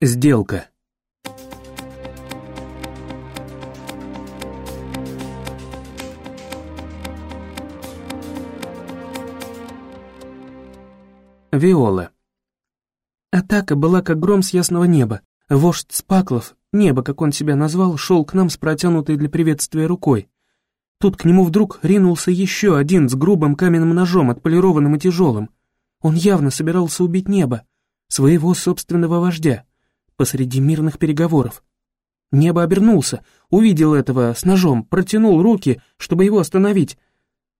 Сделка. Виола. Атака была как гром с ясного неба. Вождь Спаклов, небо, как он себя назвал, шел к нам с протянутой для приветствия рукой. Тут к нему вдруг ринулся еще один с грубым каменным ножом, отполированным и тяжелым. Он явно собирался убить небо, своего собственного вождя, посреди мирных переговоров. Небо обернулся, увидел этого с ножом, протянул руки, чтобы его остановить,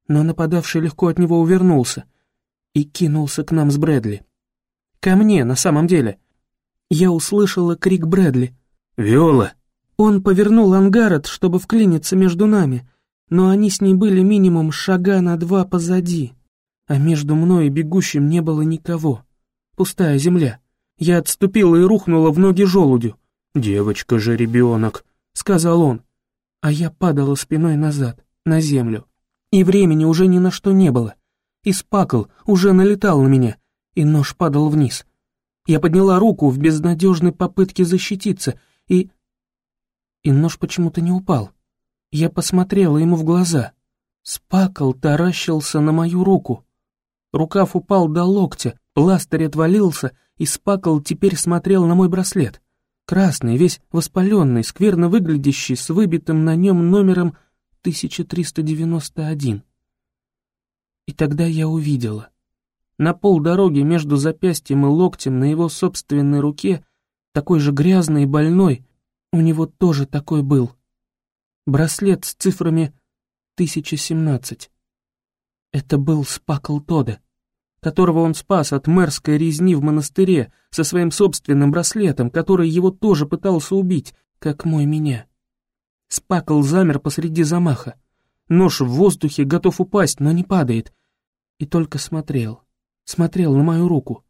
но нападавший легко от него увернулся и кинулся к нам с Брэдли. Ко мне, на самом деле. Я услышала крик Брэдли. «Виола!» Он повернул ангарот, чтобы вклиниться между нами, но они с ней были минимум шага на два позади, а между мной и бегущим не было никого. Пустая земля. Я отступила и рухнула в ноги желудю. «Девочка же ребенок», — сказал он. А я падала спиной назад, на землю. И времени уже ни на что не было. И спакл уже налетал на меня, и нож падал вниз. Я подняла руку в безнадежной попытке защититься, и... И нож почему-то не упал. Я посмотрела ему в глаза. Спакл таращился на мою руку. Рукав упал до локтя, пластырь отвалился, и Спакл теперь смотрел на мой браслет. Красный, весь воспаленный, скверно выглядящий, с выбитым на нем номером 1391. И тогда я увидела. На полдороги между запястьем и локтем на его собственной руке, такой же грязный и больной, у него тоже такой был. Браслет с цифрами 1017. Это был Спакл Тода, которого он спас от мэрской резни в монастыре со своим собственным браслетом, который его тоже пытался убить, как мой меня. Спакл замер посреди замаха. Нож в воздухе готов упасть, но не падает. И только смотрел, смотрел на мою руку.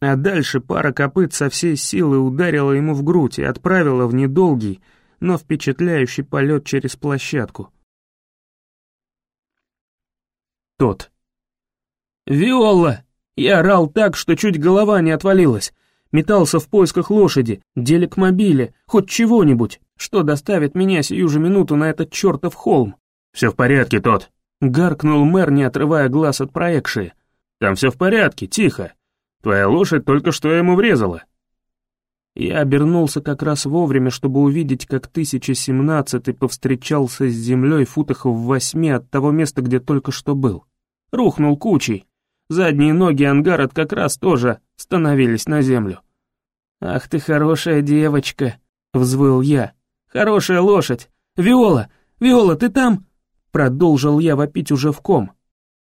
А дальше пара копыт со всей силы ударила ему в грудь и отправила в недолгий, но впечатляющий полет через площадку. Тот. «Виола!» Я орал так, что чуть голова не отвалилась. Метался в поисках лошади, делик-мобиля, хоть чего-нибудь, что доставит меня сию же минуту на этот чертов холм. «Все в порядке, тот!» — гаркнул мэр, не отрывая глаз от проекции. «Там все в порядке, тихо. Твоя лошадь только что ему врезала». Я обернулся как раз вовремя, чтобы увидеть, как 1017-й повстречался с землей футах в восьми от того места, где только что был. Рухнул кучей. Задние ноги ангарот как раз тоже становились на землю. «Ах ты хорошая девочка!» — взвыл я. «Хорошая лошадь! Виола! Виола, ты там?» Продолжил я вопить уже в ком.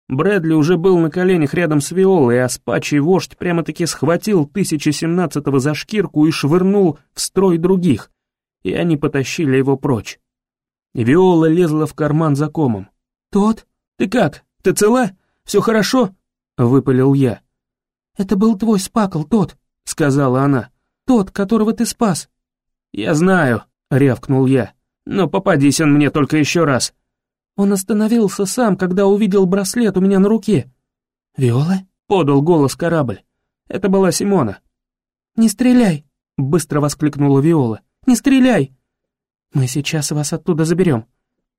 Брэдли уже был на коленях рядом с Виолой, а спачий вождь прямо-таки схватил 1017-го за шкирку и швырнул в строй других, и они потащили его прочь. Виола лезла в карман за комом. «Тот? Ты как? Ты цела? Все хорошо?» — выпалил я. «Это был твой спакл, тот», — сказала она. «Тот, которого ты спас». «Я знаю», — рявкнул я. «Но попадись он мне только еще раз». Он остановился сам, когда увидел браслет у меня на руке. «Виола?» — подал голос корабль. Это была Симона. «Не стреляй!» — быстро воскликнула Виола. «Не стреляй! Мы сейчас вас оттуда заберем».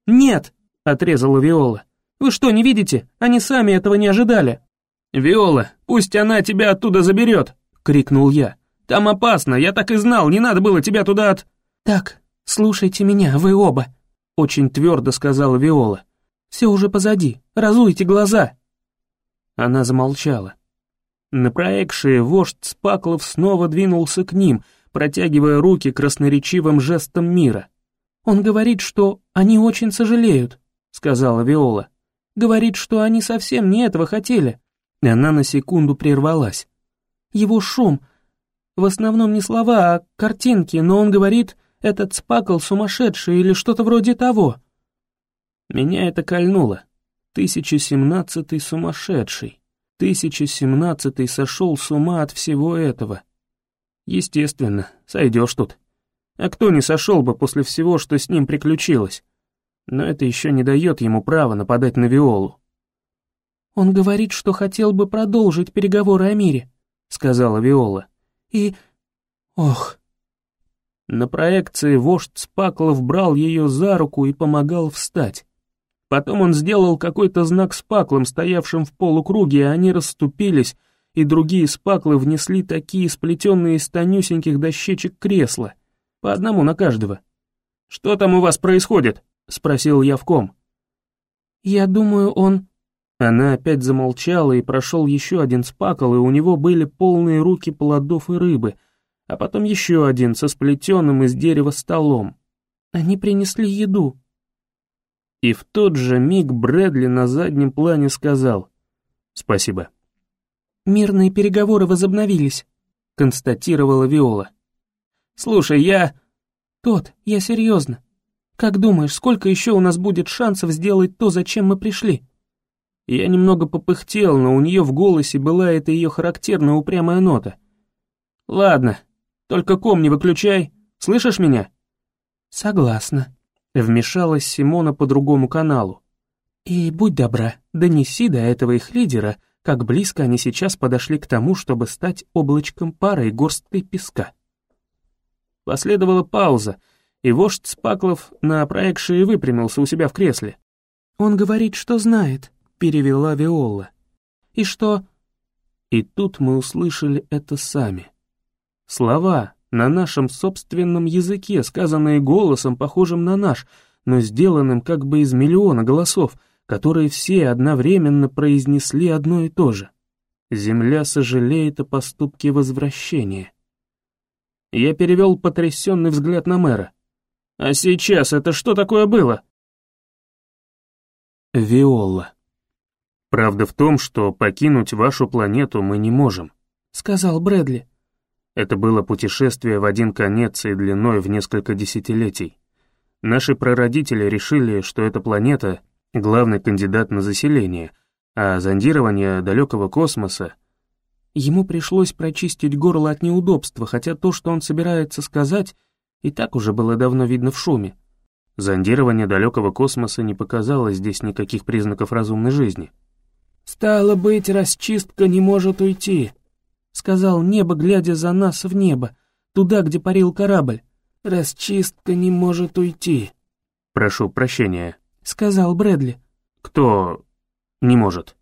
«Нет!» — отрезала Виола. «Вы что, не видите? Они сами этого не ожидали». «Виола, пусть она тебя оттуда заберет!» — крикнул я. «Там опасно, я так и знал, не надо было тебя туда от...» «Так, слушайте меня, вы оба», очень твердо сказала Виола. «Все уже позади, разуйте глаза!» Она замолчала. На проекции вождь Спаклов снова двинулся к ним, протягивая руки красноречивым жестом мира. «Он говорит, что они очень сожалеют», — сказала Виола. «Говорит, что они совсем не этого хотели». Она на секунду прервалась. «Его шум. В основном не слова, а картинки, но он говорит, этот спакл сумасшедший или что-то вроде того. Меня это кольнуло. Тысяча семнадцатый сумасшедший. Тысяча семнадцатый сошел с ума от всего этого. Естественно, сойдешь тут. А кто не сошел бы после всего, что с ним приключилось? Но это еще не дает ему права нападать на Виолу. «Он говорит, что хотел бы продолжить переговоры о мире», — сказала Виола. «И Ох. На проекции вождь Спаклов брал ее за руку и помогал встать. Потом он сделал какой-то знак Спаклом, стоявшим в полукруге, и они расступились, и другие Спаклы внесли такие сплетенные из тонюсеньких дощечек кресла, по одному на каждого. «Что там у вас происходит?» — спросил я в ком. «Я думаю, он...» Она опять замолчала, и прошел еще один спакл, и у него были полные руки плодов и рыбы, а потом еще один со сплетенным из дерева столом. Они принесли еду. И в тот же миг Брэдли на заднем плане сказал «Спасибо». «Мирные переговоры возобновились», — констатировала Виола. «Слушай, я...» «Тот, я серьезно. Как думаешь, сколько еще у нас будет шансов сделать то, зачем мы пришли?» Я немного попыхтел, но у нее в голосе была эта ее характерная упрямая нота. «Ладно, только ком не выключай, слышишь меня?» «Согласна», — вмешалась Симона по другому каналу. «И будь добра, донеси до этого их лидера, как близко они сейчас подошли к тому, чтобы стать облачком пара и горсткой песка». Последовала пауза, и вождь Спаклов на проект шеи выпрямился у себя в кресле. «Он говорит, что знает», перевела Виола. «И что?» И тут мы услышали это сами. Слова на нашем собственном языке, сказанные голосом, похожим на наш, но сделанным как бы из миллиона голосов, которые все одновременно произнесли одно и то же. Земля сожалеет о поступке возвращения. Я перевел потрясенный взгляд на мэра. «А сейчас это что такое было?» Виола. Правда в том, что покинуть вашу планету мы не можем», — сказал Брэдли. Это было путешествие в один конец и длиной в несколько десятилетий. Наши прародители решили, что эта планета — главный кандидат на заселение, а зондирование далекого космоса... Ему пришлось прочистить горло от неудобства, хотя то, что он собирается сказать, и так уже было давно видно в шуме. Зондирование далекого космоса не показало здесь никаких признаков разумной жизни. «Стало быть, расчистка не может уйти», — сказал небо, глядя за нас в небо, туда, где парил корабль. «Расчистка не может уйти». «Прошу прощения», — сказал Брэдли. «Кто не может?»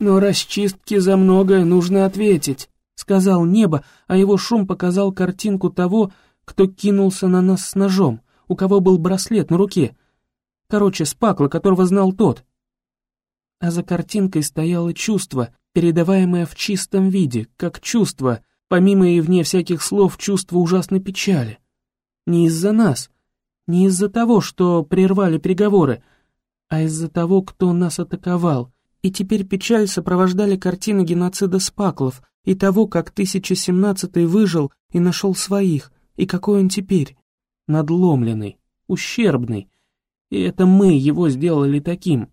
«Но расчистке за многое нужно ответить», — сказал небо, а его шум показал картинку того, кто кинулся на нас с ножом, у кого был браслет на руке. Короче, спакла, которого знал тот а за картинкой стояло чувство, передаваемое в чистом виде, как чувство, помимо и вне всяких слов, чувство ужасной печали. Не из-за нас, не из-за того, что прервали переговоры, а из-за того, кто нас атаковал. И теперь печаль сопровождали картины геноцида Спаклов и того, как 1017-й выжил и нашел своих, и какой он теперь. Надломленный, ущербный. И это мы его сделали таким.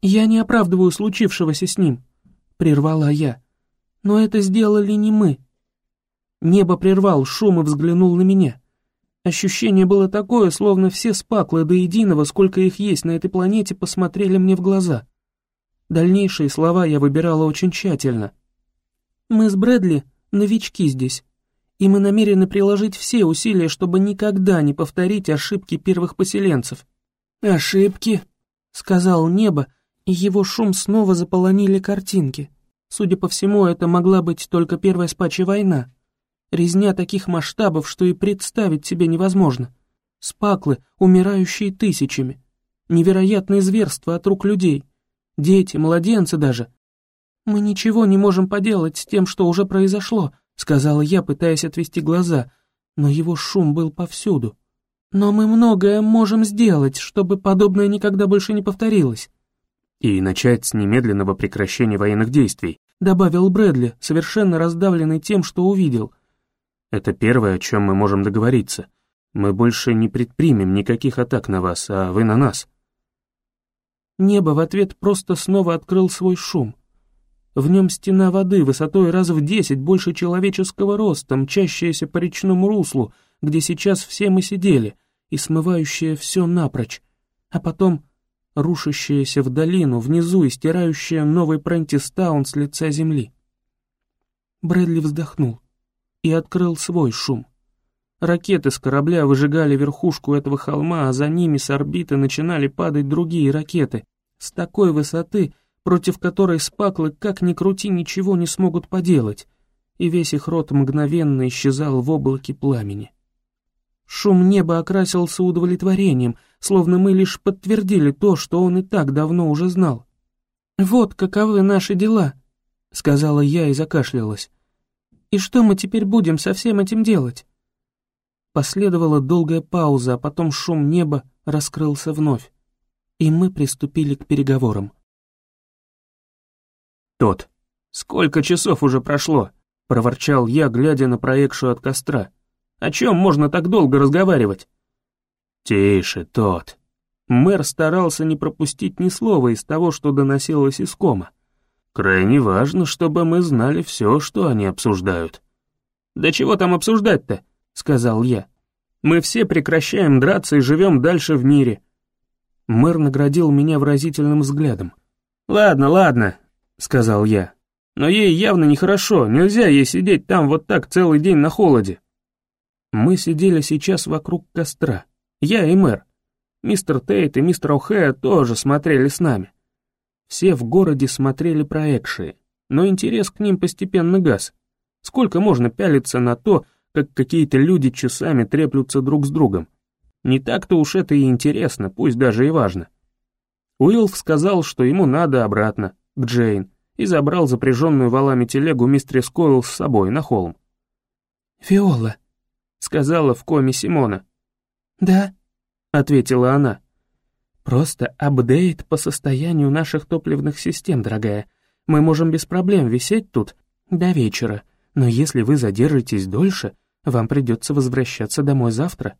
«Я не оправдываю случившегося с ним», — прервала я. «Но это сделали не мы». Небо прервал шум и взглянул на меня. Ощущение было такое, словно все спаклы до единого, сколько их есть на этой планете, посмотрели мне в глаза. Дальнейшие слова я выбирала очень тщательно. «Мы с Брэдли новички здесь, и мы намерены приложить все усилия, чтобы никогда не повторить ошибки первых поселенцев». «Ошибки?» — сказал небо, и его шум снова заполонили картинки. Судя по всему, это могла быть только первая спачья война. Резня таких масштабов, что и представить себе невозможно. Спаклы, умирающие тысячами. Невероятные зверства от рук людей. Дети, младенцы даже. «Мы ничего не можем поделать с тем, что уже произошло», — сказала я, пытаясь отвести глаза, но его шум был повсюду. «Но мы многое можем сделать, чтобы подобное никогда больше не повторилось и начать с немедленного прекращения военных действий», добавил Брэдли, совершенно раздавленный тем, что увидел. «Это первое, о чем мы можем договориться. Мы больше не предпримем никаких атак на вас, а вы на нас». Небо в ответ просто снова открыл свой шум. В нем стена воды высотой раз в десять больше человеческого роста, мчащаяся по речному руслу, где сейчас все мы сидели, и смывающая все напрочь, а потом рушащаяся в долину, внизу и стирающая новый Прентистаун с лица земли. Брэдли вздохнул, и открыл свой шум. Ракеты с корабля выжигали верхушку этого холма, а за ними с орбиты начинали падать другие ракеты, с такой высоты, против которой спаклы, как ни крути, ничего не смогут поделать, и весь их рот мгновенно исчезал в облаке пламени. Шум неба окрасился удовлетворением, словно мы лишь подтвердили то, что он и так давно уже знал. «Вот каковы наши дела», — сказала я и закашлялась. «И что мы теперь будем со всем этим делать?» Последовала долгая пауза, а потом шум неба раскрылся вновь, и мы приступили к переговорам. «Тот, сколько часов уже прошло?» — проворчал я, глядя на проекцию от костра. «О чем можно так долго разговаривать?» «Тише, тот». Мэр старался не пропустить ни слова из того, что доносилось из кома. «Крайне важно, чтобы мы знали все, что они обсуждают». «Да чего там обсуждать-то?» — сказал я. «Мы все прекращаем драться и живем дальше в мире». Мэр наградил меня выразительным взглядом. «Ладно, ладно», — сказал я. «Но ей явно нехорошо, нельзя ей сидеть там вот так целый день на холоде». Мы сидели сейчас вокруг костра, я и мэр. Мистер Тейт и мистер О'Хэя тоже смотрели с нами. Все в городе смотрели проекции, но интерес к ним постепенно гас. Сколько можно пялиться на то, как какие-то люди часами треплются друг с другом? Не так-то уж это и интересно, пусть даже и важно. Уилф сказал, что ему надо обратно, к Джейн, и забрал запряженную валами телегу мистерис Койл с собой на холм. «Виола», — сказала в коме Симона. «Да», — ответила она. «Просто апдейт по состоянию наших топливных систем, дорогая. Мы можем без проблем висеть тут до вечера, но если вы задержитесь дольше, вам придется возвращаться домой завтра».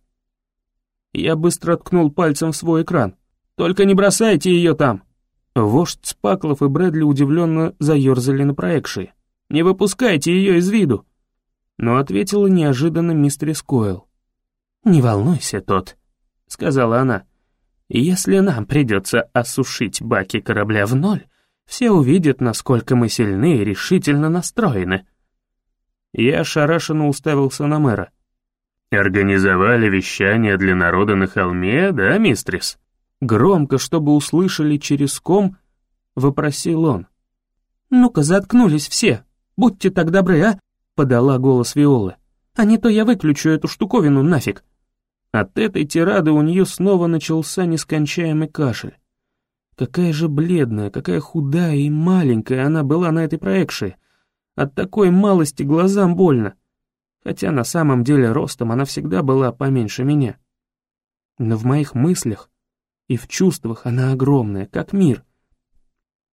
Я быстро ткнул пальцем в свой экран. «Только не бросайте ее там!» Вождь Спаклов и Брэдли удивленно заерзали на проекции. «Не выпускайте ее из виду!» Но ответила неожиданно мистерис Койл. «Не волнуйся, тот», — сказала она. «Если нам придется осушить баки корабля в ноль, все увидят, насколько мы сильны и решительно настроены». Я ошарашенно уставился на мэра. «Организовали вещание для народа на холме, да, мистрис?» Громко, чтобы услышали через ком, вопросил он. «Ну-ка, заткнулись все, будьте так добры, а?» — подала голос Виолы. «А не то я выключу эту штуковину нафиг». От этой тирады у нее снова начался нескончаемый кашель. Какая же бледная, какая худая и маленькая она была на этой проекции. От такой малости глазам больно. Хотя на самом деле ростом она всегда была поменьше меня. Но в моих мыслях и в чувствах она огромная, как мир.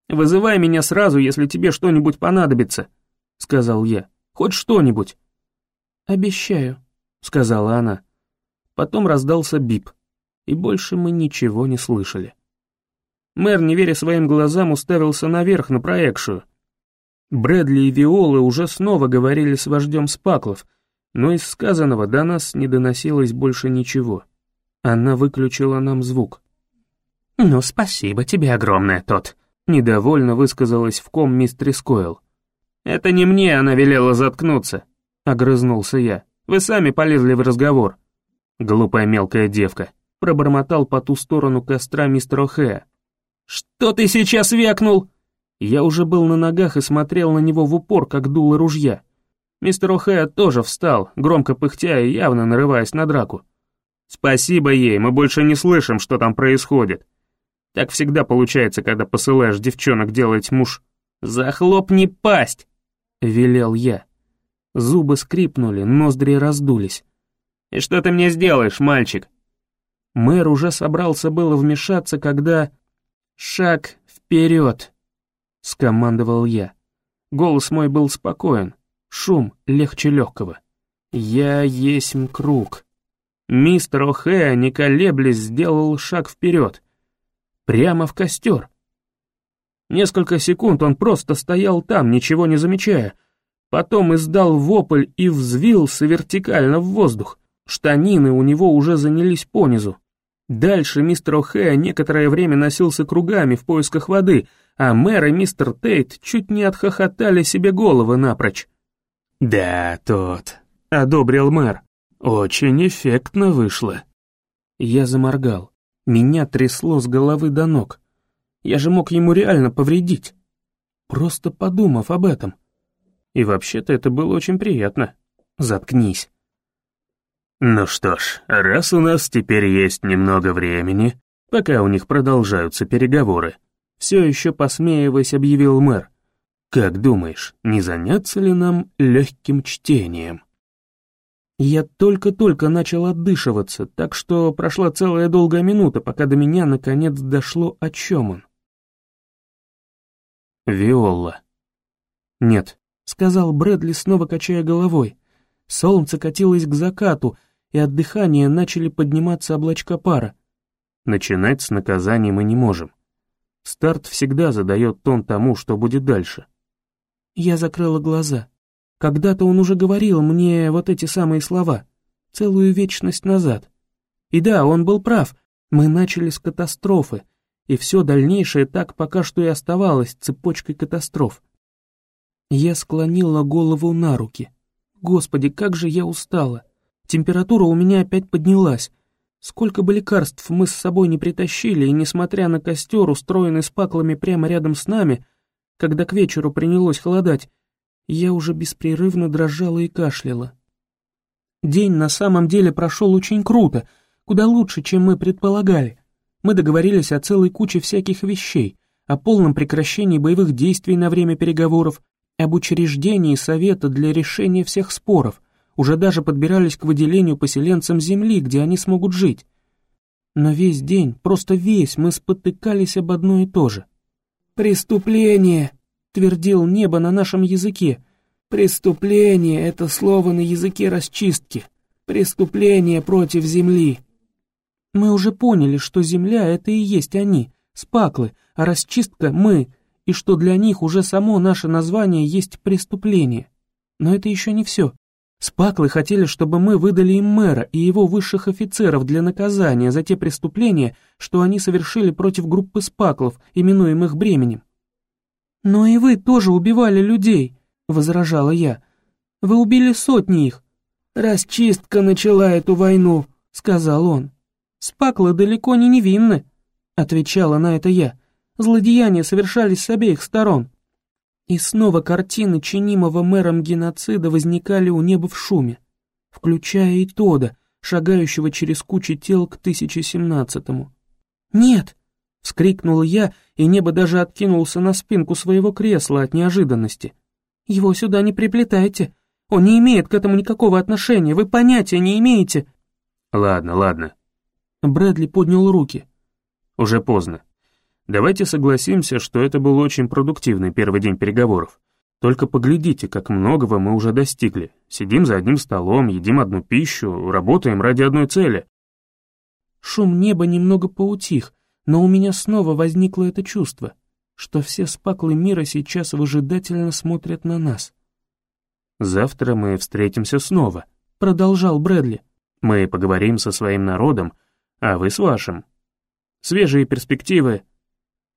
«Вызывай меня сразу, если тебе что-нибудь понадобится», — сказал я. «Хоть что-нибудь». «Обещаю», — сказала она. Потом раздался бип, и больше мы ничего не слышали. Мэр, не веря своим глазам, уставился наверх на проекцию. Брэдли и Виолы уже снова говорили с вождем Спаклов, но из сказанного до нас не доносилось больше ничего. Она выключила нам звук. «Ну, спасибо тебе огромное, тот», — недовольно высказалась в ком мистер Скойл. «Это не мне она велела заткнуться», — огрызнулся я. «Вы сами полезли в разговор». «Глупая мелкая девка», — пробормотал по ту сторону костра мистер О'Хэя. «Что ты сейчас векнул?» Я уже был на ногах и смотрел на него в упор, как дуло ружья. Мистер О'Хэя тоже встал, громко пыхтя и явно нарываясь на драку. «Спасибо ей, мы больше не слышим, что там происходит», так всегда получается, когда посылаешь девчонок делать муж. «Захлопни пасть!» — велел я. Зубы скрипнули, ноздри раздулись. «И что ты мне сделаешь, мальчик?» Мэр уже собрался было вмешаться, когда... «Шаг вперед!» — скомандовал я. Голос мой был спокоен, шум легче легкого. «Я есть круг». Мистер О'Хэя, не колеблясь, сделал шаг вперед прямо в костер. Несколько секунд он просто стоял там, ничего не замечая. Потом издал вопль и взвился вертикально в воздух. Штанины у него уже занялись понизу. Дальше мистер О'Хэя некоторое время носился кругами в поисках воды, а мэр и мистер Тейт чуть не отхохотали себе головы напрочь. «Да, тот, — одобрил мэр. «Очень эффектно вышло». Я заморгал. Меня трясло с головы до ног. Я же мог ему реально повредить. Просто подумав об этом. И вообще-то это было очень приятно. Заткнись. Ну что ж, раз у нас теперь есть немного времени, пока у них продолжаются переговоры, все еще посмеиваясь объявил мэр. Как думаешь, не заняться ли нам легким чтением? Я только-только начал отдышиваться, так что прошла целая долгая минута, пока до меня наконец дошло, о чем он. Виола. Нет, сказал Брэдли, снова качая головой. Солнце катилось к закату, и от дыхания начали подниматься облачка пара. Начинать с наказания мы не можем. Старт всегда задает тон тому, что будет дальше. Я закрыла глаза. Когда-то он уже говорил мне вот эти самые слова, целую вечность назад. И да, он был прав, мы начали с катастрофы, и все дальнейшее так пока что и оставалось цепочкой катастроф. Я склонила голову на руки. Господи, как же я устала. Температура у меня опять поднялась. Сколько бы лекарств мы с собой не притащили, и несмотря на костер, устроенный с паклами прямо рядом с нами, когда к вечеру принялось холодать, я уже беспрерывно дрожала и кашляла. День на самом деле прошел очень круто, куда лучше, чем мы предполагали. Мы договорились о целой куче всяких вещей, о полном прекращении боевых действий на время переговоров, об учреждении совета для решения всех споров, уже даже подбирались к выделению поселенцам земли, где они смогут жить. Но весь день, просто весь, мы спотыкались об одно и то же. «Преступление!» твердил небо на нашем языке. Преступление — это слово на языке расчистки. Преступление против земли. Мы уже поняли, что земля — это и есть они, спаклы, а расчистка — мы, и что для них уже само наше название есть преступление. Но это еще не все. Спаклы хотели, чтобы мы выдали им мэра и его высших офицеров для наказания за те преступления, что они совершили против группы спаклов, именуемых бременем. «Но и вы тоже убивали людей», — возражала я. «Вы убили сотни их». «Расчистка начала эту войну», — сказал он. «Спаклы далеко не невинны», — отвечала на это я. «Злодеяния совершались с обеих сторон». И снова картины чинимого мэром геноцида возникали у неба в шуме, включая и Тода, шагающего через кучи тел к 1017-му. «Нет!» — вскрикнула я и небо даже откинулся на спинку своего кресла от неожиданности. «Его сюда не приплетайте. Он не имеет к этому никакого отношения, вы понятия не имеете». «Ладно, ладно». Брэдли поднял руки. «Уже поздно. Давайте согласимся, что это был очень продуктивный первый день переговоров. Только поглядите, как многого мы уже достигли. Сидим за одним столом, едим одну пищу, работаем ради одной цели». Шум неба немного поутих, но у меня снова возникло это чувство, что все спаклы мира сейчас выжидательно смотрят на нас. «Завтра мы встретимся снова», — продолжал Брэдли. «Мы поговорим со своим народом, а вы с вашим. Свежие перспективы».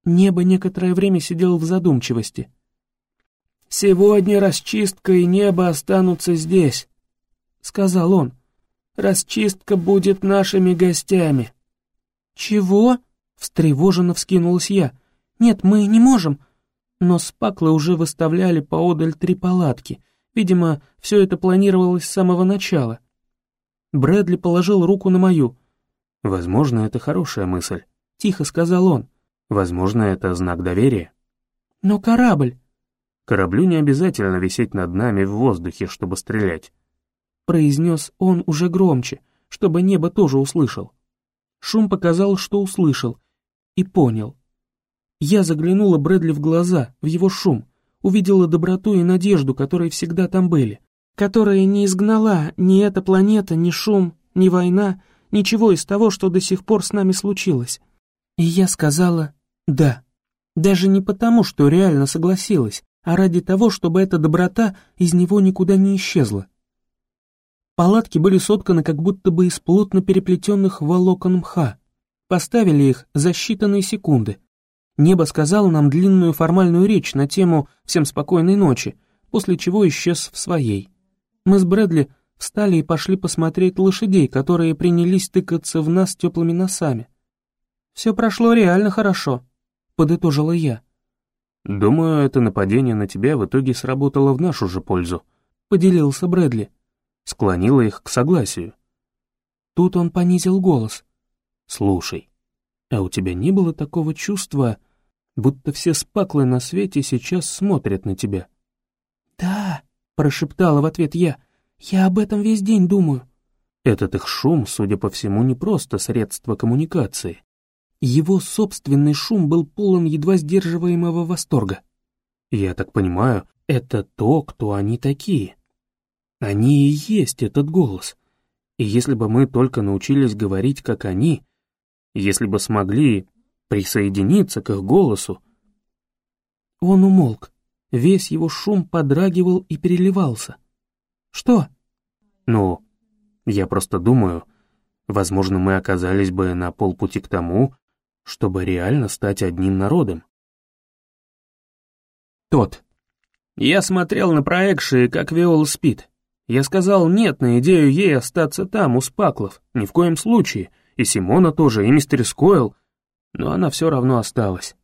Небо некоторое время сидел в задумчивости. «Сегодня расчистка и небо останутся здесь», — сказал он. «Расчистка будет нашими гостями». «Чего?» Встревоженно вскинулась я. «Нет, мы не можем». Но спаклы уже выставляли поодаль три палатки. Видимо, все это планировалось с самого начала. Брэдли положил руку на мою. «Возможно, это хорошая мысль», — тихо сказал он. «Возможно, это знак доверия». «Но корабль...» «Кораблю не обязательно висеть над нами в воздухе, чтобы стрелять», — произнес он уже громче, чтобы небо тоже услышал. Шум показал, что услышал, и понял. Я заглянула Брэдли в глаза, в его шум, увидела доброту и надежду, которые всегда там были, которая не изгнала ни эта планета, ни шум, ни война, ничего из того, что до сих пор с нами случилось. И я сказала «да». Даже не потому, что реально согласилась, а ради того, чтобы эта доброта из него никуда не исчезла. Палатки были сотканы как будто бы из плотно переплетенных волокон мха. Поставили их за считанные секунды. Небо сказал нам длинную формальную речь на тему «Всем спокойной ночи», после чего исчез в своей. Мы с Брэдли Встали и пошли посмотреть лошадей, которые принялись тыкаться в нас теплыми носами. Все прошло реально хорошо, подытожила я. Думаю, это нападение на тебя в итоге сработало в нашу же пользу, поделился Брэдли. Склонило их к согласию. Тут он понизил голос. Слушай, а у тебя не было такого чувства, будто все спаклы на свете сейчас смотрят на тебя? Да, прошептала в ответ я. Я об этом весь день думаю. Этот их шум, судя по всему, не просто средство коммуникации. Его собственный шум был полон едва сдерживаемого восторга. Я так понимаю, это то, кто они такие. Они и есть этот голос. И если бы мы только научились говорить, как они, если бы смогли присоединиться к их голосу... Он умолк. Весь его шум подрагивал и переливался. «Что?» «Ну, я просто думаю, возможно, мы оказались бы на полпути к тому, чтобы реально стать одним народом». Тот. Я смотрел на проекции, как Виола спит. Я сказал нет на идею ей остаться там, у Спаклов, ни в коем случае, и Симона тоже, и мистер Скойл, но она все равно осталась.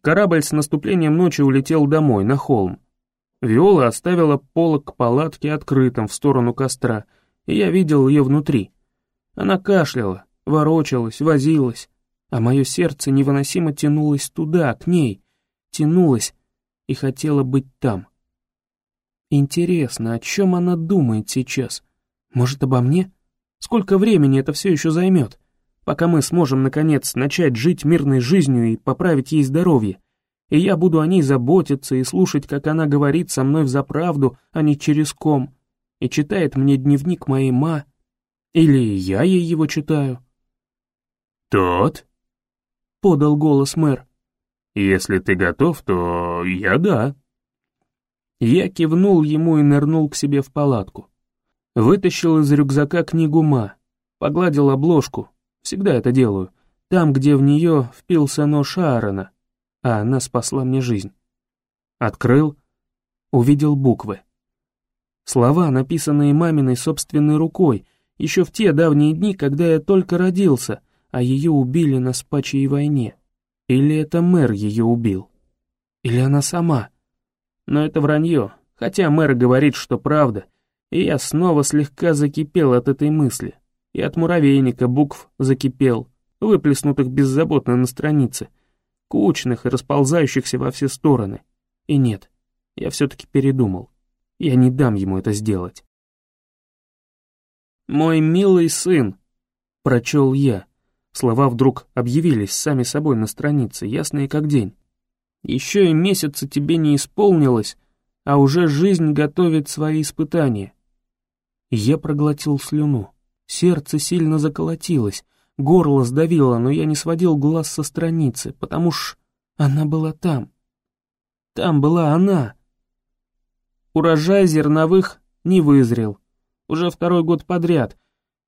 Корабль с наступлением ночи улетел домой, на холм. Виола оставила полок к палатке открытым в сторону костра, и я видел ее внутри. Она кашляла, ворочалась, возилась, а мое сердце невыносимо тянулось туда, к ней, тянулось и хотело быть там. Интересно, о чем она думает сейчас? Может, обо мне? Сколько времени это все еще займет, пока мы сможем, наконец, начать жить мирной жизнью и поправить ей здоровье? И я буду о ней заботиться и слушать, как она говорит со мной взаправду, а не через ком, и читает мне дневник моей ма, или я ей его читаю. «Тот?» — подал голос мэр. «Если ты готов, то я да». Я кивнул ему и нырнул к себе в палатку. Вытащил из рюкзака книгу Ма, погладил обложку, всегда это делаю, там, где в нее впился нож Аарона, а она спасла мне жизнь. Открыл, увидел буквы. Слова, написанные маминой собственной рукой, еще в те давние дни, когда я только родился, а ее убили на спачьей войне. Или это мэр ее убил? Или она сама? Но это вранье, хотя мэр говорит, что правда — и я снова слегка закипел от этой мысли. И от муравейника букв закипел, выплеснутых беззаботно на странице, кучных и расползающихся во все стороны. И нет, я все-таки передумал. Я не дам ему это сделать. «Мой милый сын», — прочел я. Слова вдруг объявились сами собой на странице, ясные как день. «Еще и месяца тебе не исполнилось, а уже жизнь готовит свои испытания. Я проглотил слюну. Сердце сильно заколотилось, горло сдавило, но я не сводил глаз со страницы, потому что она была там. Там была она. Урожай зерновых не вызрел. Уже второй год подряд.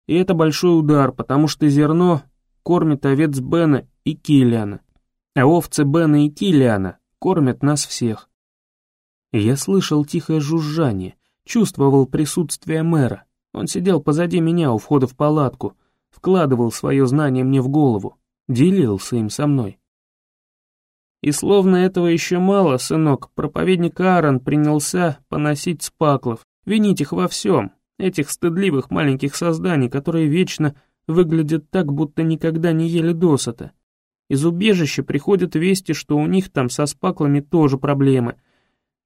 И это большой удар, потому что зерно кормит овец Бена и Киллиана. А овцы Бена и Киллиана кормят нас всех. Я слышал тихое жужжание, чувствовал присутствие мэра. Он сидел позади меня у входа в палатку, вкладывал свое знание мне в голову, делился им со мной. И словно этого еще мало, сынок, проповедник Аарон принялся поносить спаклов, винить их во всем, этих стыдливых маленьких созданий, которые вечно выглядят так, будто никогда не ели досыта. Из убежища приходят вести, что у них там со спаклами тоже проблемы.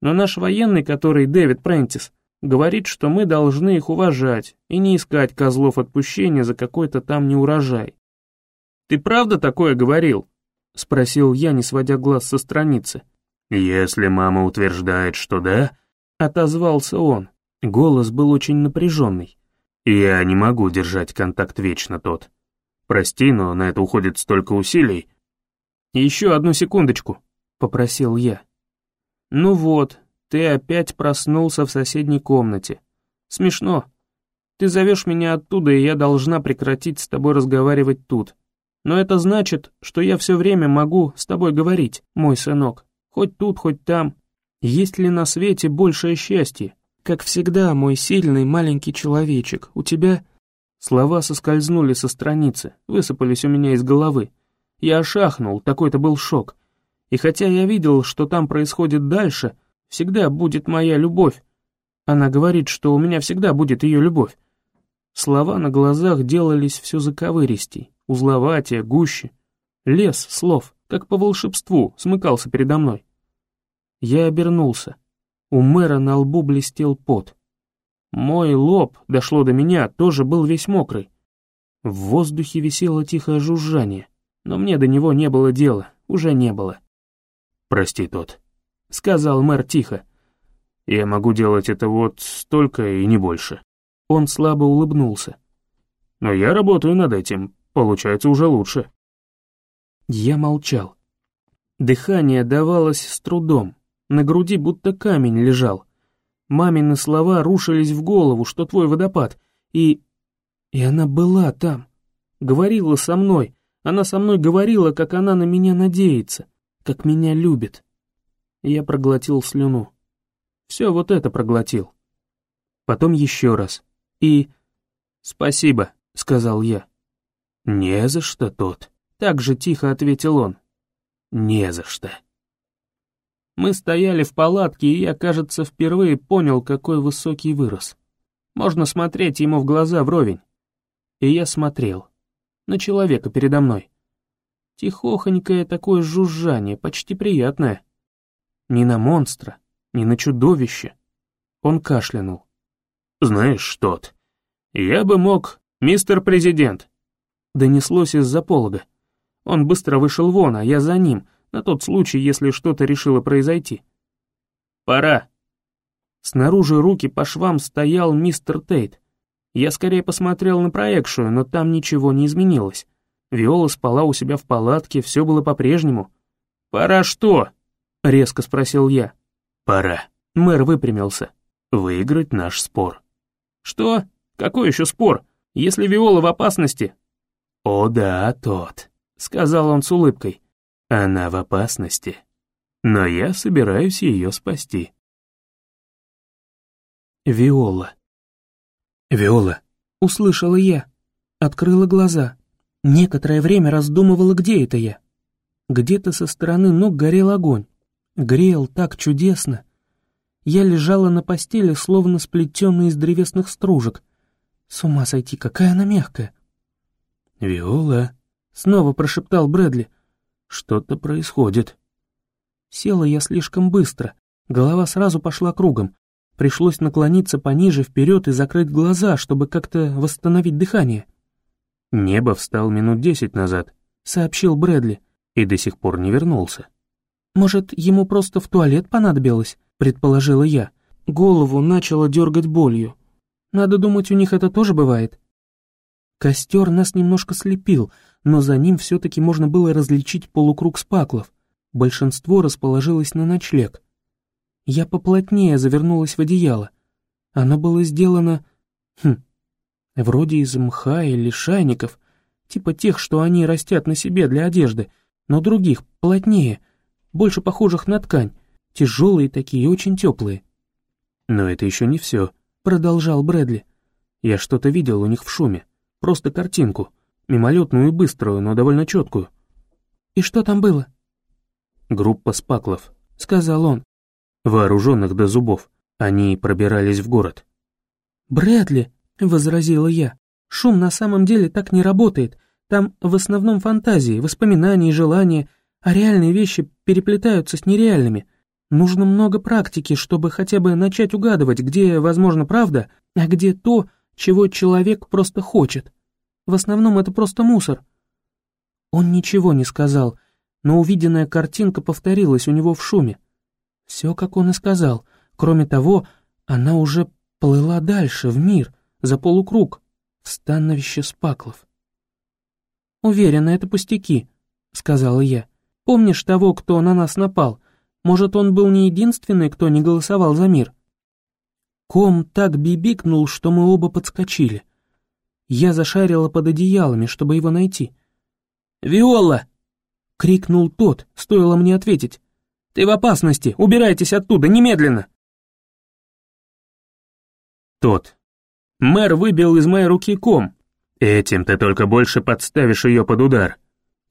Но наш военный, который Дэвид Прентис, Говорит, что мы должны их уважать и не искать козлов отпущения за какой-то там неурожай. «Ты правда такое говорил?» — спросил я, не сводя глаз со страницы. «Если мама утверждает, что да...» — отозвался он. Голос был очень напряженный. «Я не могу держать контакт вечно, тот. Прости, но на это уходит столько усилий». «Еще одну секундочку», — попросил я. «Ну вот, ты опять проснулся в соседней комнате. Смешно. Ты зовешь меня оттуда, и я должна прекратить с тобой разговаривать тут. Но это значит, что я все время могу с тобой говорить, мой сынок. Хоть тут, хоть там. Есть ли на свете большее счастье? Как всегда, мой сильный маленький человечек, у тебя...» Слова соскользнули со страницы, высыпались у меня из головы. Я ошахнул, такой-то был шок. И хотя я видел, что там происходит дальше, всегда будет моя любовь. Она говорит, что у меня всегда будет ее любовь. Слова на глазах делались все заковыристей, узловатее, гуще. Лес слов, как по волшебству, смыкался передо мной. Я обернулся. У мэра на лбу блестел пот. Мой лоб, дошло до меня, тоже был весь мокрый. В воздухе висело тихое жужжание, но мне до него не было дела, уже не было. «Прости, тот», — сказал мэр тихо. «Я могу делать это вот столько и не больше». Он слабо улыбнулся. «Но я работаю над этим, получается уже лучше». Я молчал. Дыхание давалось с трудом, на груди будто камень лежал. Мамины слова рушились в голову, что твой водопад, и... И она была там, говорила со мной, она со мной говорила, как она на меня надеется, как меня любит. Я проглотил слюну. Все вот это проглотил. Потом еще раз. И... «Спасибо», — сказал я. «Не за что, тот», — так же тихо ответил он. «Не за что». Мы стояли в палатке, и я, кажется, впервые понял, какой высокий вырос. Можно смотреть ему в глаза вровень. И я смотрел. На человека передо мной. Тихохонькое такое жужжание, почти приятное. Не на монстра, не на чудовище. Он кашлянул. «Знаешь что -то, я бы мог, мистер президент!» Донеслось из-за полога. Он быстро вышел вон, а я за ним, на тот случай, если что-то решило произойти. «Пора!» Снаружи руки по швам стоял мистер Тейт. Я скорее посмотрел на проекцию, но там ничего не изменилось. Виола спала у себя в палатке, все было по-прежнему. «Пора что?» — резко спросил я. «Пора». Мэр выпрямился. «Выиграть наш спор». «Что? Какой еще спор? Если Виола в опасности?» «О да, тот», — сказал он с улыбкой. «Она в опасности, но я собираюсь ее спасти». Виола. «Виола», — услышала я, открыла глаза. Некоторое время раздумывала, где это я. Где-то со стороны ног горел огонь. Грел так чудесно. Я лежала на постели, словно сплетенная из древесных стружек. С ума сойти, какая она мягкая. «Виола», — снова прошептал Брэдли, — «что-то происходит». Села я слишком быстро, голова сразу пошла кругом. Пришлось наклониться пониже, вперед и закрыть глаза, чтобы как-то восстановить дыхание. «Небо встал минут десять назад», — сообщил Брэдли, и до сих пор не вернулся. «Может, ему просто в туалет понадобилось?» — предположила я. Голову начало дергать болью. Надо думать, у них это тоже бывает. Костер нас немножко слепил, но за ним все-таки можно было различить полукруг спаклов. Большинство расположилось на ночлег. Я поплотнее завернулась в одеяло. Оно было сделано... Хм, Вроде из мха или шайников, типа тех, что они растят на себе для одежды, но других, плотнее, больше похожих на ткань, тяжелые такие, очень теплые. «Но это еще не все», — продолжал Брэдли. «Я что-то видел у них в шуме, просто картинку, мимолетную и быструю, но довольно четкую». «И что там было?» «Группа спаклов», — сказал он. «Вооруженных до зубов. Они пробирались в город». «Брэдли!» — возразила я. «Шум на самом деле так не работает. Там в основном фантазии, воспоминания и желания, а реальные вещи переплетаются с нереальными. Нужно много практики, чтобы хотя бы начать угадывать, где, возможно, правда, а где то, чего человек просто хочет. В основном это просто мусор». Он ничего не сказал, но увиденная картинка повторилась у него в шуме. Все, как он и сказал. Кроме того, она уже плыла дальше, в мир — за полукруг, в становище спаклов. «Уверена, это пустяки», — сказала я. «Помнишь того, кто на нас напал? Может, он был не единственный, кто не голосовал за мир?» Ком так бибикнул, что мы оба подскочили. Я зашарила под одеялами, чтобы его найти. «Виола!» — крикнул тот, стоило мне ответить. «Ты в опасности! Убирайтесь оттуда, немедленно!» Тот. Мэр выбил из моей руки ком. Этим ты только больше подставишь ее под удар.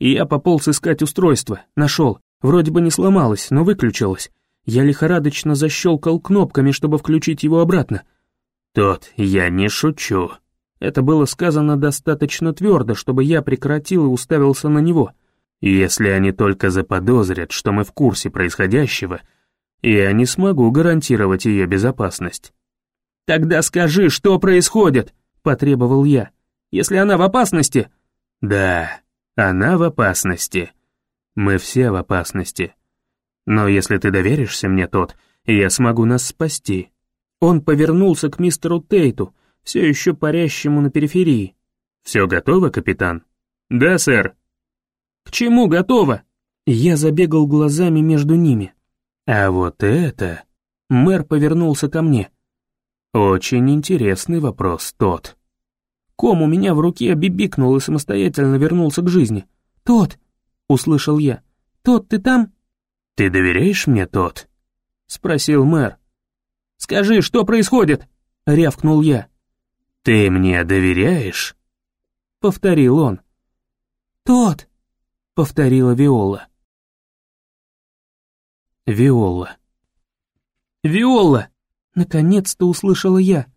И я пополз искать устройство, нашел. Вроде бы не сломалось, но выключилось. Я лихорадочно защелкал кнопками, чтобы включить его обратно. Тот, я не шучу. Это было сказано достаточно твердо, чтобы я прекратил и уставился на него. Если они только заподозрят, что мы в курсе происходящего, я не смогу гарантировать ее безопасность. «Тогда скажи, что происходит?» — потребовал я. «Если она в опасности?» «Да, она в опасности. Мы все в опасности. Но если ты доверишься мне, тот, я смогу нас спасти». Он повернулся к мистеру Тейту, все еще парящему на периферии. «Все готово, капитан?» «Да, сэр». «К чему готово?» Я забегал глазами между ними. «А вот это...» Мэр повернулся ко мне. «Очень интересный вопрос, тот». Ком у меня в руке бибикнул и самостоятельно вернулся к жизни. «Тот!» — услышал я. «Тот, ты там?» «Ты доверяешь мне, тот?» — спросил мэр. «Скажи, что происходит?» — рявкнул я. «Ты мне доверяешь?» — повторил он. «Тот!» — повторила Виола. Виола. «Виола!» — наконец-то услышала я.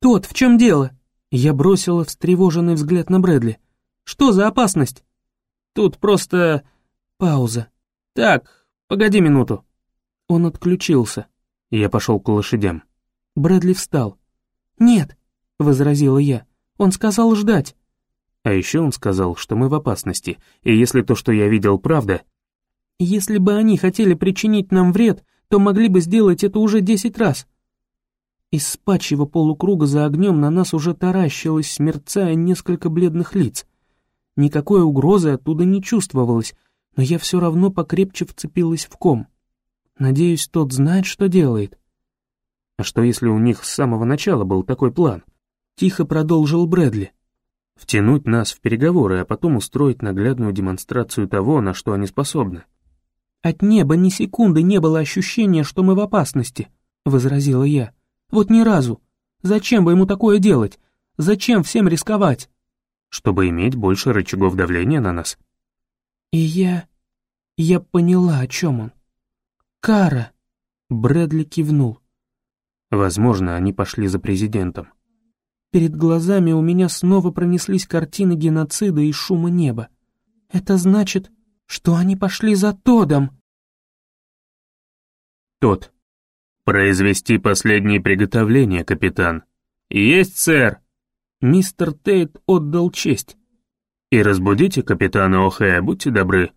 «Тот, в чем дело?» Я бросила встревоженный взгляд на Брэдли. «Что за опасность?» «Тут просто... пауза. Так, погоди минуту». Он отключился. Я пошел к лошадям. Брэдли встал. «Нет», — возразила я, — «он сказал ждать». А еще он сказал, что мы в опасности, и если то, что я видел, правда... Если бы они хотели причинить нам вред, то могли бы сделать это уже десять раз. Из спачьего полукруга за огнем на нас уже таращилось, мерцая несколько бледных лиц. Никакой угрозы оттуда не чувствовалось, но я все равно покрепче вцепилась в ком. Надеюсь, тот знает, что делает. А что если у них с самого начала был такой план? Тихо продолжил Брэдли. Втянуть нас в переговоры, а потом устроить наглядную демонстрацию того, на что они способны. «От неба ни секунды не было ощущения, что мы в опасности», — возразила я. «Вот ни разу. Зачем бы ему такое делать? Зачем всем рисковать?» «Чтобы иметь больше рычагов давления на нас». И я... я поняла, о чем он. «Кара!» Брэдли кивнул. Возможно, они пошли за президентом. Перед глазами у меня снова пронеслись картины геноцида и шума неба. Это значит, что они пошли за Тодом. Тот. Произвести последние приготовления, капитан. Есть, сэр. Мистер Тейт отдал честь. И разбудите капитана О'Хэя, будьте добры.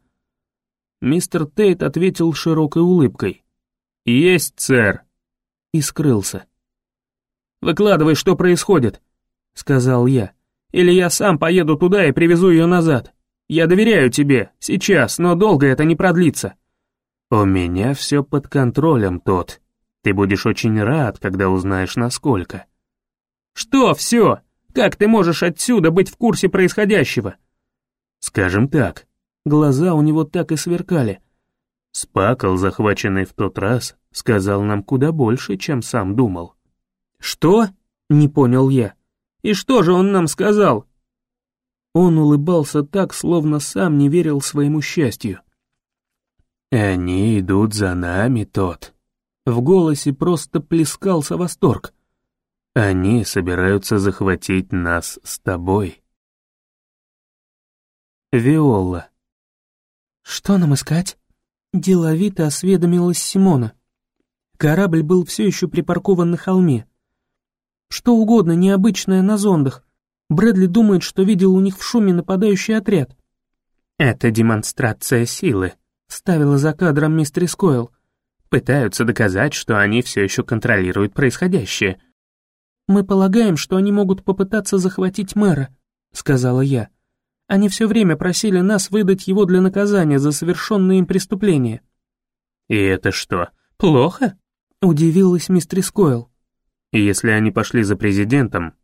Мистер Тейт ответил широкой улыбкой. «Есть, сэр!» И скрылся. «Выкладывай, что происходит», — сказал я. «Или я сам поеду туда и привезу ее назад. Я доверяю тебе, сейчас, но долго это не продлится». «У меня все под контролем, тот. Ты будешь очень рад, когда узнаешь, насколько». «Что все? Как ты можешь отсюда быть в курсе происходящего?» «Скажем так, Глаза у него так и сверкали. Спакл, захваченный в тот раз, сказал нам куда больше, чем сам думал. «Что?» — не понял я. «И что же он нам сказал?» Он улыбался так, словно сам не верил своему счастью. «Они идут за нами, тот». В голосе просто плескался восторг. «Они собираются захватить нас с тобой». Виола. «Что нам искать?» Деловито осведомилась Симона. Корабль был все еще припаркован на холме. Что угодно необычное на зондах. Брэдли думает, что видел у них в шуме нападающий отряд. «Это демонстрация силы», — ставила за кадром мистер Скойл. «Пытаются доказать, что они все еще контролируют происходящее». «Мы полагаем, что они могут попытаться захватить мэра», — сказала я. Они все время просили нас выдать его для наказания за совершенные им преступления». «И это что, плохо?» — удивилась мистер Скойл. «Если они пошли за президентом...»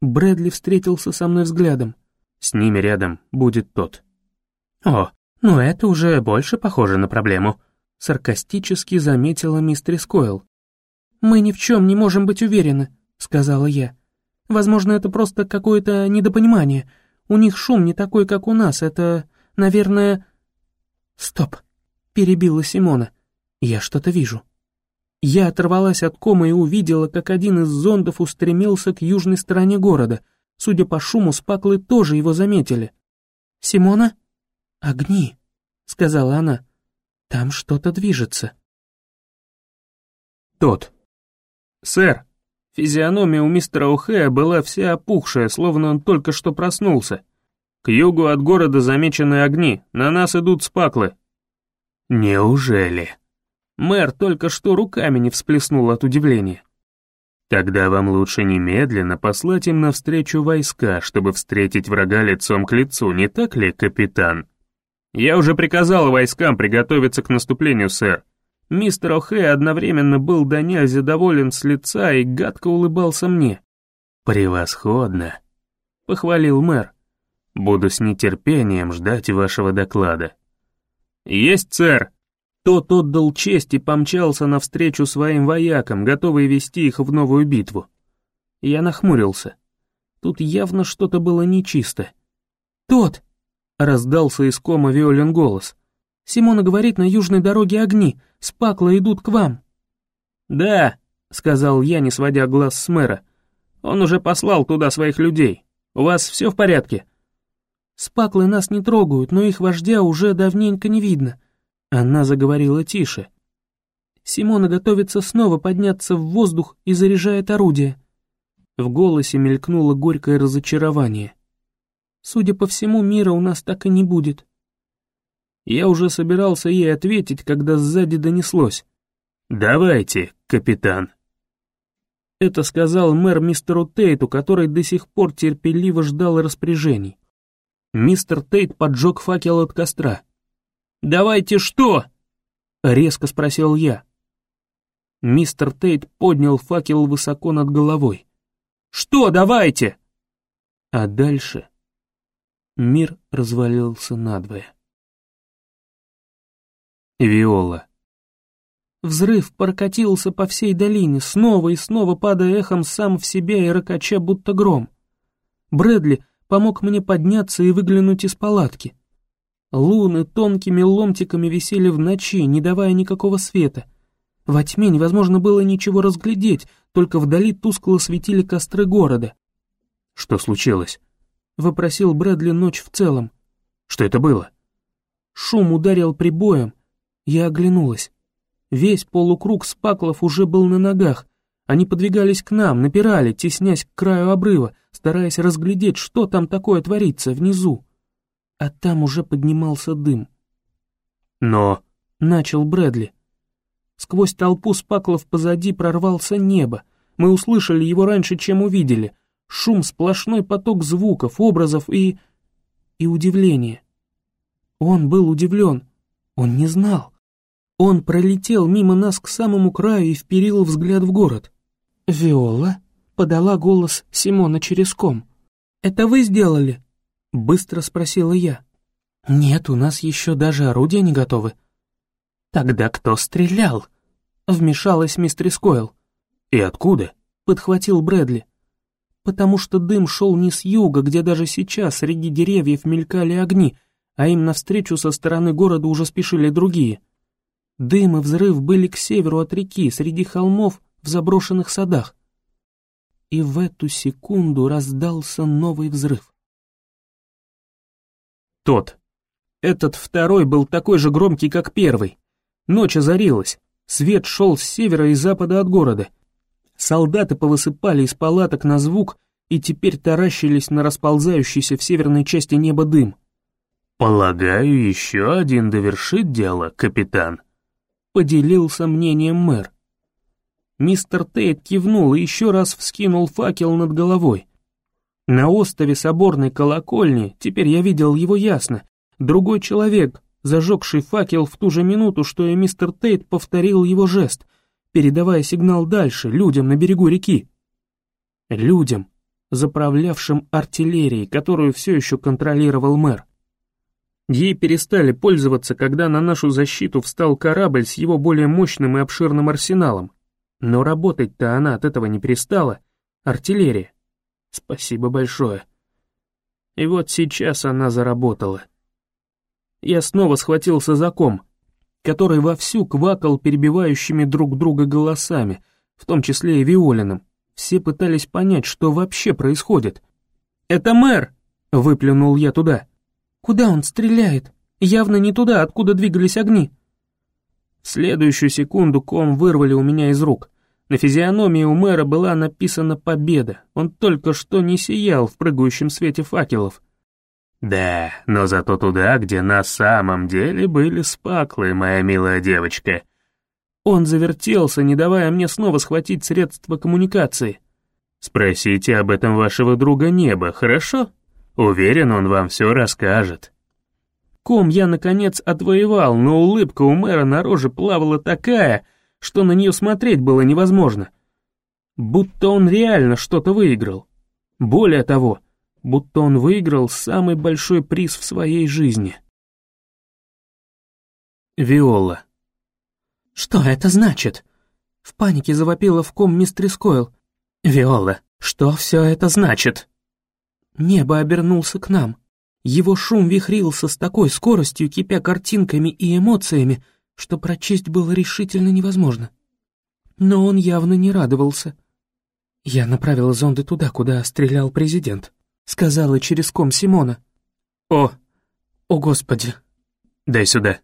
Брэдли встретился со мной взглядом. «С ними рядом будет тот». «О, ну это уже больше похоже на проблему», — саркастически заметила мистер Скойл. «Мы ни в чем не можем быть уверены», — сказала я. «Возможно, это просто какое-то недопонимание. У них шум не такой, как у нас. Это, наверное...» «Стоп!» — перебила Симона. «Я что-то вижу». Я оторвалась от кома и увидела, как один из зондов устремился к южной стороне города. Судя по шуму, спаклы тоже его заметили. «Симона?» «Огни», — сказала она. «Там что-то движется». Тот. «Сэр, физиономия у мистера О'Хэя была вся опухшая, словно он только что проснулся. К югу от города замечены огни, на нас идут спаклы». «Неужели?» Мэр только что руками не всплеснул от удивления. «Тогда вам лучше немедленно послать им навстречу войска, чтобы встретить врага лицом к лицу, не так ли, капитан?» «Я уже приказал войскам приготовиться к наступлению, сэр». Мистер О'Хэй одновременно был до нельзя доволен с лица и гадко улыбался мне. «Превосходно», — похвалил мэр. «Буду с нетерпением ждать вашего доклада». «Есть, сэр», тот отдал честь и помчался навстречу своим воякам, готовый вести их в новую битву. Я нахмурился. Тут явно что-то было нечисто. «Тот!» — раздался из кома Виолин голос. «Симона говорит, на южной дороге огни, спакла идут к вам». «Да», — сказал я, не сводя глаз с мэра. «Он уже послал туда своих людей. У вас все в порядке?» «Спаклы нас не трогают, но их вождя уже давненько не видно. Она заговорила тише. Симона готовится снова подняться в воздух и заряжает орудие. В голосе мелькнуло горькое разочарование. Судя по всему, мира у нас так и не будет. Я уже собирался ей ответить, когда сзади донеслось. «Давайте, капитан». Это сказал мэр мистеру Тейту, который до сих пор терпеливо ждал распоряжений. Мистер Тейт поджег факел от костра. «Давайте что?» — резко спросил я. Мистер Тейт поднял факел высоко над головой. «Что давайте?» А дальше мир развалился надвое. Виола. Взрыв прокатился по всей долине, снова и снова падая эхом сам в себя и ракача, будто гром. Брэдли помог мне подняться и выглянуть из палатки. Луны тонкими ломтиками висели в ночи, не давая никакого света. Во тьме невозможно было ничего разглядеть, только вдали тускло светили костры города. «Что случилось?» — вопросил Брэдли ночь в целом. «Что это было?» Шум ударил прибоем. Я оглянулась. Весь полукруг спаклов уже был на ногах. Они подвигались к нам, напирали, теснясь к краю обрыва, стараясь разглядеть, что там такое творится внизу а там уже поднимался дым. «Но...» — начал Брэдли. Сквозь толпу спаклов позади прорвался небо. Мы услышали его раньше, чем увидели. Шум, сплошной поток звуков, образов и... и удивление. Он был удивлен. Он не знал. Он пролетел мимо нас к самому краю и вперил взгляд в город. «Виола?» — подала голос Симона через ком. «Это вы сделали?» Быстро спросила я. «Нет, у нас еще даже орудия не готовы». «Тогда кто стрелял?» Вмешалась мистер Скойл. «И откуда?» Подхватил Брэдли. «Потому что дым шел не с юга, где даже сейчас среди деревьев мелькали огни, а им навстречу со стороны города уже спешили другие. Дым и взрыв были к северу от реки, среди холмов, в заброшенных садах. И в эту секунду раздался новый взрыв. Тот. Этот второй был такой же громкий, как первый. Ночь озарилась. Свет шел с севера и запада от города. Солдаты повысыпали из палаток на звук и теперь таращились на расползающийся в северной части неба дым. «Полагаю, еще один довершит дело, капитан», — поделился мнением мэр. Мистер Тейт кивнул и еще раз вскинул факел над головой. На острове соборной колокольни, теперь я видел его ясно, другой человек, зажегший факел в ту же минуту, что и мистер Тейт повторил его жест, передавая сигнал дальше, людям на берегу реки. Людям, заправлявшим артиллерией, которую все еще контролировал мэр. Ей перестали пользоваться, когда на нашу защиту встал корабль с его более мощным и обширным арсеналом. Но работать-то она от этого не перестала, Артиллерия. Спасибо большое. И вот сейчас она заработала. Я снова схватился за ком, который вовсю квакал перебивающими друг друга голосами, в том числе и Виолиным. Все пытались понять, что вообще происходит. «Это мэр!» — выплюнул я туда. «Куда он стреляет? Явно не туда, откуда двигались огни». В следующую секунду ком вырвали у меня из рук. На физиономии у мэра была написана «Победа». Он только что не сиял в прыгающем свете факелов. «Да, но зато туда, где на самом деле были спаклы, моя милая девочка». Он завертелся, не давая мне снова схватить средства коммуникации. «Спросите об этом вашего друга Неба, хорошо? Уверен, он вам все расскажет». Ком я, наконец, отвоевал, но улыбка у мэра на роже плавала такая, что на нее смотреть было невозможно. Будто он реально что-то выиграл. Более того, будто он выиграл самый большой приз в своей жизни. Виола. «Что это значит?» В панике завопила в ком мистерис Койл. «Виола, что все это значит?» Небо обернулся к нам. Его шум вихрился с такой скоростью, кипя картинками и эмоциями, что прочесть было решительно невозможно. Но он явно не радовался. «Я направила зонды туда, куда стрелял президент», — сказала через ком Симона. «О, о господи!» «Дай сюда».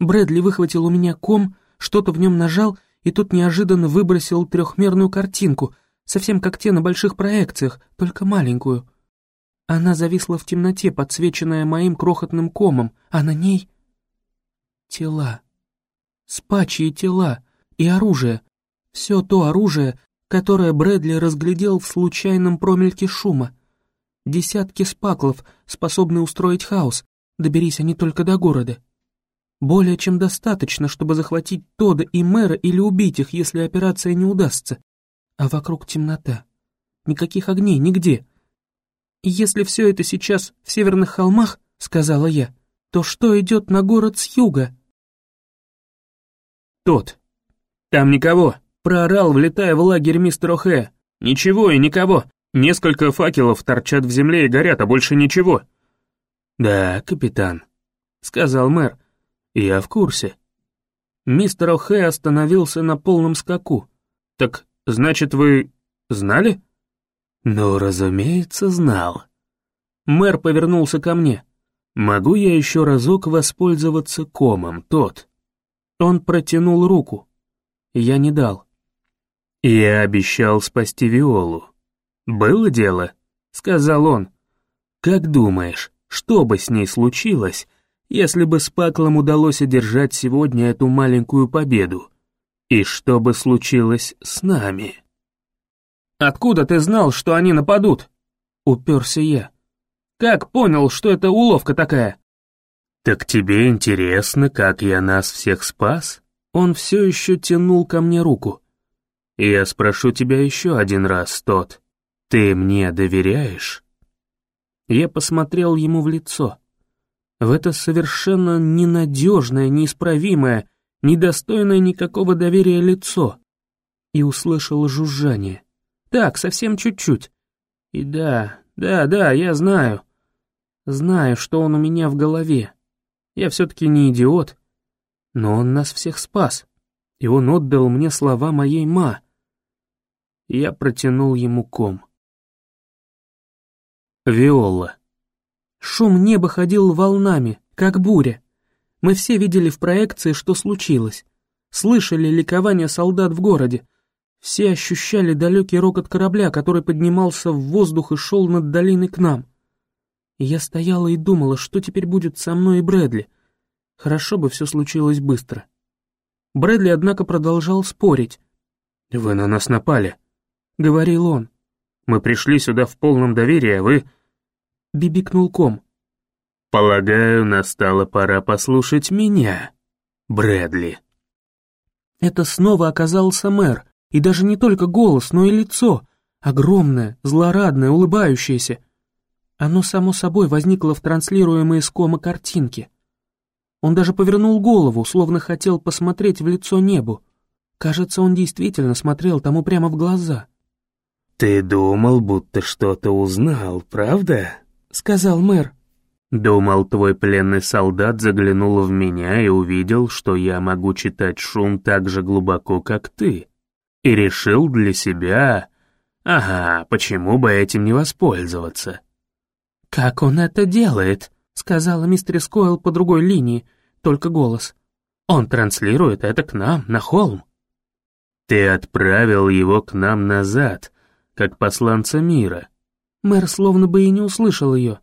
Брэдли выхватил у меня ком, что-то в нем нажал, и тут неожиданно выбросил трехмерную картинку, совсем как те на больших проекциях, только маленькую — она зависла в темноте, подсвеченная моим крохотным комом, а на ней... Тела. Спачьи тела и оружие. Все то оружие, которое Брэдли разглядел в случайном промельке шума. Десятки спаклов, способны устроить хаос, доберись они только до города. Более чем достаточно, чтобы захватить Тода и мэра или убить их, если операция не удастся. А вокруг темнота. Никаких огней нигде. «Если все это сейчас в северных холмах, — сказала я, — то что идет на город с юга?» «Тот. Там никого», — проорал, влетая в лагерь мистер О'Хэ. «Ничего и никого. Несколько факелов торчат в земле и горят, а больше ничего». «Да, капитан», — сказал мэр. «Я в курсе». Мистер О'Хэ остановился на полном скаку. «Так, значит, вы знали?» «Ну, разумеется, знал». Мэр повернулся ко мне. «Могу я еще разок воспользоваться комом, тот?» Он протянул руку. Я не дал. «Я обещал спасти Виолу. Было дело?» — сказал он. «Как думаешь, что бы с ней случилось, если бы с Паклом удалось одержать сегодня эту маленькую победу? И что бы случилось с нами?» «Откуда ты знал, что они нападут?» — уперся я. «Как понял, что это уловка такая?» «Так тебе интересно, как я нас всех спас?» Он все еще тянул ко мне руку. «Я спрошу тебя еще один раз, тот. Ты мне доверяешь?» Я посмотрел ему в лицо. В это совершенно ненадежное, неисправимое, недостойное никакого доверия лицо. И услышал жужжание. Так, совсем чуть-чуть. И да, да, да, я знаю. Знаю, что он у меня в голове. Я все-таки не идиот. Но он нас всех спас. И он отдал мне слова моей ма. Я протянул ему ком. Виола. Шум неба ходил волнами, как буря. Мы все видели в проекции, что случилось. Слышали ликование солдат в городе, все ощущали далекий рокот корабля, который поднимался в воздух и шел над долиной к нам. Я стояла и думала, что теперь будет со мной и Брэдли. Хорошо бы все случилось быстро. Брэдли, однако, продолжал спорить. «Вы на нас напали», — говорил он. «Мы пришли сюда в полном доверии, а вы...» Бибикнул ком. «Полагаю, настала пора послушать меня, Брэдли». Это снова оказался мэр, и даже не только голос, но и лицо. Огромное, злорадное, улыбающееся. Оно само собой возникло в транслируемой из кома картинке. Он даже повернул голову, словно хотел посмотреть в лицо небу. Кажется, он действительно смотрел тому прямо в глаза. «Ты думал, будто что-то узнал, правда?» — сказал мэр. «Думал, твой пленный солдат заглянул в меня и увидел, что я могу читать шум так же глубоко, как ты, и решил для себя, ага, почему бы этим не воспользоваться?» «Как он это делает?» — сказала мистер Койл по другой линии, только голос. «Он транслирует это к нам, на холм». «Ты отправил его к нам назад, как посланца мира». Мэр словно бы и не услышал ее.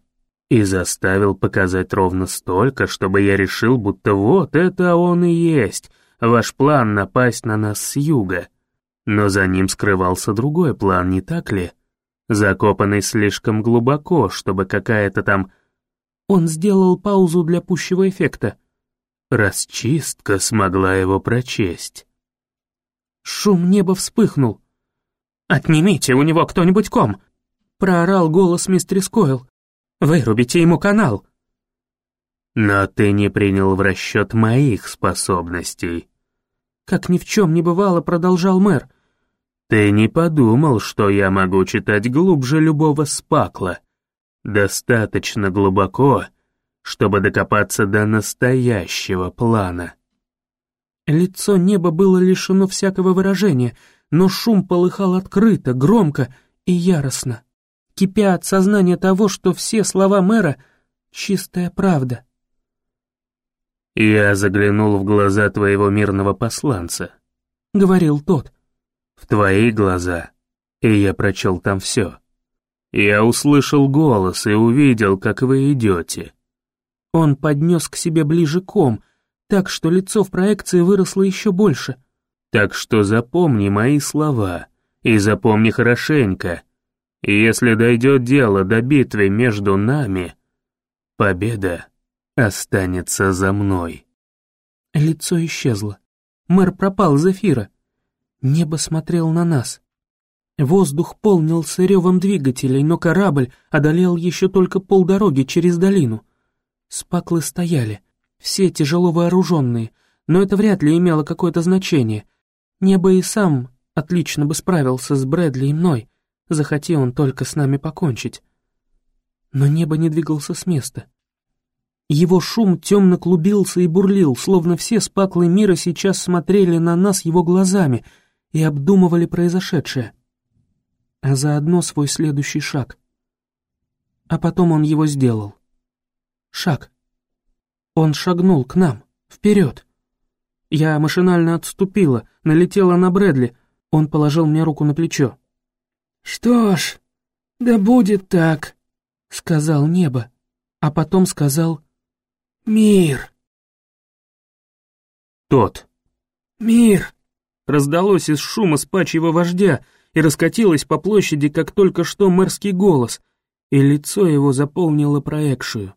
«И заставил показать ровно столько, чтобы я решил, будто вот это он и есть, ваш план напасть на нас с юга. Но за ним скрывался другой план, не так ли?» закопанный слишком глубоко, чтобы какая-то там... Он сделал паузу для пущего эффекта. Расчистка смогла его прочесть. Шум неба вспыхнул. «Отнимите у него кто-нибудь ком!» Проорал голос мистер Скойл. «Вырубите ему канал!» «Но ты не принял в расчет моих способностей». Как ни в чем не бывало, продолжал мэр. Ты не подумал, что я могу читать глубже любого спакла. Достаточно глубоко, чтобы докопаться до настоящего плана. Лицо неба было лишено всякого выражения, но шум полыхал открыто, громко и яростно, кипя от сознания того, что все слова мэра — чистая правда. «Я заглянул в глаза твоего мирного посланца», — говорил тот в твои глаза, и я прочел там все. Я услышал голос и увидел, как вы идете. Он поднес к себе ближе ком, так что лицо в проекции выросло еще больше. Так что запомни мои слова, и запомни хорошенько. Если дойдет дело до битвы между нами, победа останется за мной. Лицо исчезло. Мэр пропал из эфира. Небо смотрел на нас. Воздух полнился ревом двигателей, но корабль одолел еще только полдороги через долину. Спаклы стояли, все тяжело вооруженные, но это вряд ли имело какое-то значение. Небо и сам отлично бы справился с Брэдли и мной, захоти он только с нами покончить. Но небо не двигался с места. Его шум темно клубился и бурлил, словно все спаклы мира сейчас смотрели на нас его глазами — и обдумывали произошедшее, а заодно свой следующий шаг. А потом он его сделал. Шаг. Он шагнул к нам, вперед. Я машинально отступила, налетела на Брэдли, он положил мне руку на плечо. «Что ж, да будет так», — сказал небо, а потом сказал «Мир». Тот. «Мир» раздалось из шума спачьего вождя и раскатилось по площади, как только что мэрский голос, и лицо его заполнило проекцию.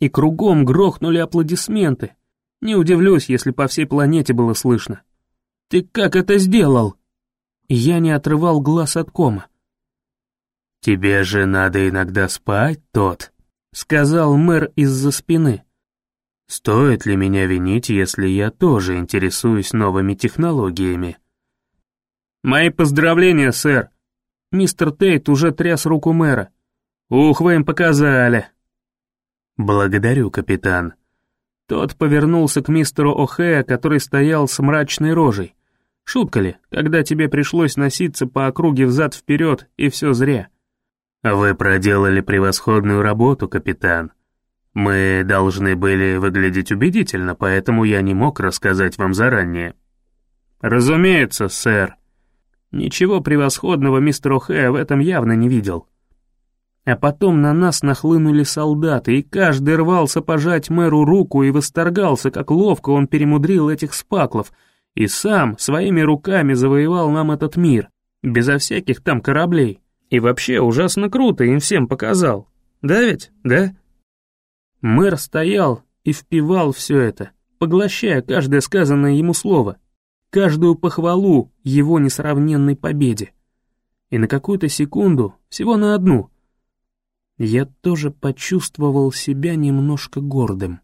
И кругом грохнули аплодисменты. Не удивлюсь, если по всей планете было слышно. «Ты как это сделал?» Я не отрывал глаз от кома. «Тебе же надо иногда спать, тот», — сказал мэр из-за спины. Стоит ли меня винить, если я тоже интересуюсь новыми технологиями? Мои поздравления, сэр. Мистер Тейт уже тряс руку мэра. Ух, вы им показали. Благодарю, капитан. Тот повернулся к мистеру О'Хэя, который стоял с мрачной рожей. Шутка ли, когда тебе пришлось носиться по округе взад-вперед, и все зря? Вы проделали превосходную работу, капитан. Мы должны были выглядеть убедительно, поэтому я не мог рассказать вам заранее. Разумеется, сэр. Ничего превосходного мистер О'Хэ в этом явно не видел. А потом на нас нахлынули солдаты, и каждый рвался пожать мэру руку и восторгался, как ловко он перемудрил этих спаклов, и сам своими руками завоевал нам этот мир, безо всяких там кораблей. И вообще ужасно круто им всем показал. Да ведь, да? Мэр стоял и впивал все это, поглощая каждое сказанное ему слово, каждую похвалу его несравненной победе. И на какую-то секунду, всего на одну, я тоже почувствовал себя немножко гордым.